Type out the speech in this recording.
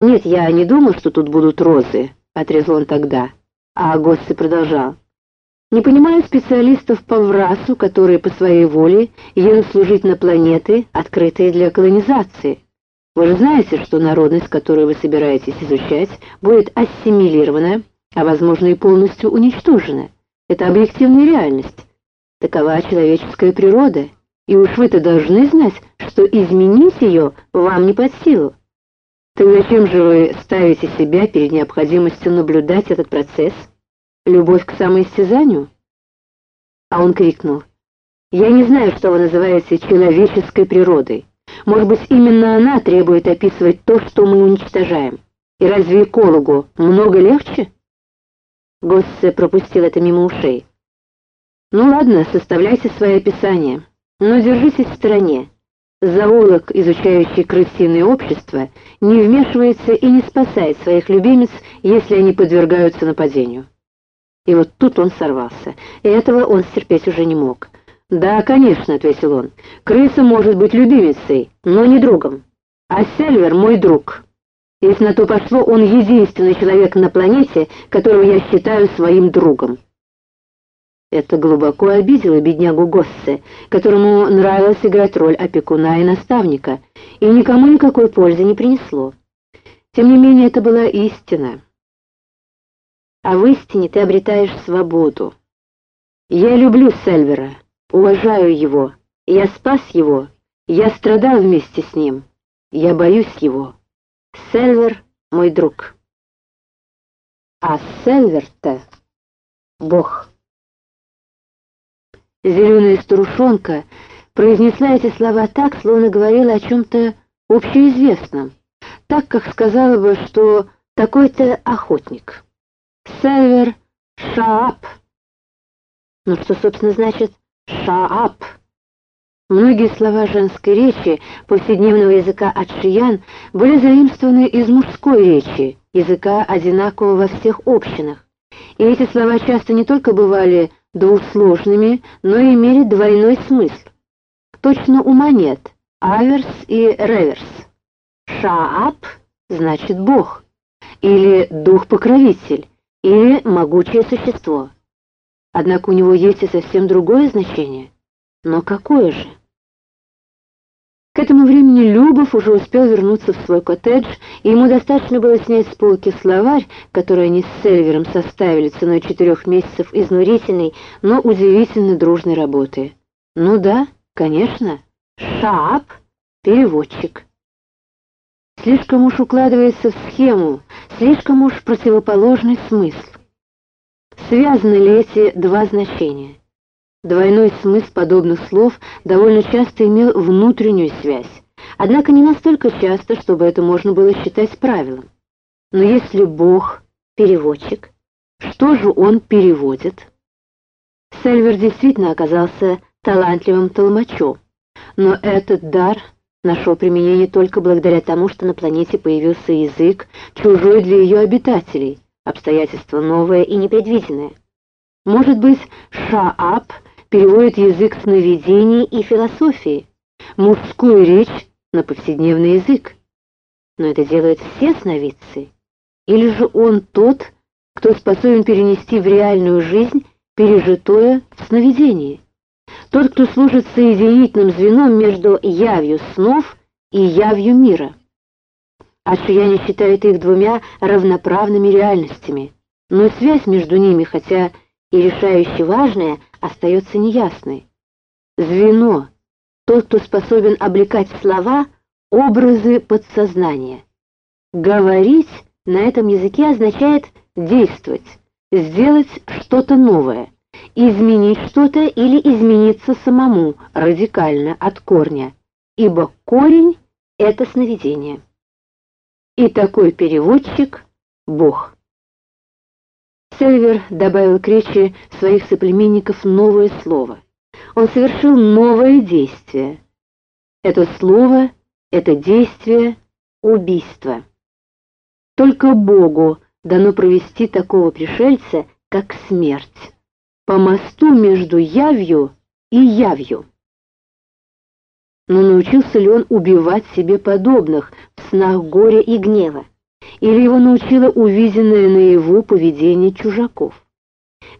«Нет, я не думал, что тут будут розы», — отрезал он тогда. А Госси продолжал. «Не понимаю специалистов по ВРАСу, которые по своей воле едут служить на планеты, открытые для колонизации. Вы же знаете, что народность, которую вы собираетесь изучать, будет ассимилирована, а, возможно, и полностью уничтожена. Это объективная реальность. Такова человеческая природа, и уж вы-то должны знать, что изменить ее вам не под силу. Так зачем же вы ставите себя перед необходимостью наблюдать этот процесс? Любовь к самоистязанию? А он крикнул. Я не знаю, что вы называете человеческой природой. Может быть, именно она требует описывать то, что мы уничтожаем. И разве экологу много легче? Госсе пропустил это мимо ушей. Ну ладно, составляйте свои описания, но держитесь в стороне. Зоолог, изучающий крысиное общество, не вмешивается и не спасает своих любимец, если они подвергаются нападению. И вот тут он сорвался, и этого он стерпеть уже не мог. «Да, конечно», — ответил он, — «крыса может быть любимицей, но не другом. А Сельвер — мой друг. Если на то пошло, он единственный человек на планете, которого я считаю своим другом». Это глубоко обидело беднягу Госсе, которому нравилось играть роль опекуна и наставника, и никому никакой пользы не принесло. Тем не менее, это была истина. А в истине ты обретаешь свободу. Я люблю Сельвера, уважаю его, я спас его, я страдал вместе с ним, я боюсь его. Сельвер — мой друг. А Сельвер-то — Бог. Зеленая старушонка произнесла эти слова так, словно говорила о чем-то общеизвестном, так, как сказала бы, что такой-то охотник. Север Шаап. Ну что, собственно, значит Шаап? Многие слова женской речи, повседневного языка отшиян, были заимствованы из мужской речи, языка одинакового во всех общинах. И эти слова часто не только бывали двусложными, но имели двойной смысл. Точно у монет аверс и реверс. Шаап значит Бог, или Дух-покровитель, или могучее существо. Однако у него есть и совсем другое значение. Но какое же? К этому времени Любов уже успел вернуться в свой коттедж, и ему достаточно было снять с полки словарь, который они с Сельвером составили ценой четырех месяцев изнурительной, но удивительно дружной работы. Ну да, конечно, Шаап — переводчик. Слишком уж укладывается в схему, слишком уж противоположный смысл. Связаны ли эти два значения? Двойной смысл подобных слов довольно часто имел внутреннюю связь, однако не настолько часто, чтобы это можно было считать правилом. Но если Бог — переводчик, что же он переводит? Сельвер действительно оказался талантливым толмачом, но этот дар нашел применение только благодаря тому, что на планете появился язык, чужой для ее обитателей, обстоятельство новое и непредвиденное. Может быть, Шаап — переводит язык сновидений и философии, мужскую речь на повседневный язык. Но это делают все сновидцы. Или же он тот, кто способен перенести в реальную жизнь пережитое в сновидении? Тот, кто служит соединительным звеном между явью снов и явью мира. Ашияне считают их двумя равноправными реальностями, но связь между ними, хотя и решающе важная, остается неясной. Звено, тот, кто способен облекать слова образы подсознания. Говорить на этом языке означает действовать, сделать что-то новое, изменить что-то или измениться самому радикально от корня, ибо корень — это сновидение. И такой переводчик — Бог. Сельвер добавил к речи своих соплеменников новое слово. Он совершил новое действие. Это слово, это действие — убийство. Только Богу дано провести такого пришельца, как смерть, по мосту между явью и явью. Но научился ли он убивать себе подобных в снах горя и гнева? Или его научило увиденное наяву поведение чужаков.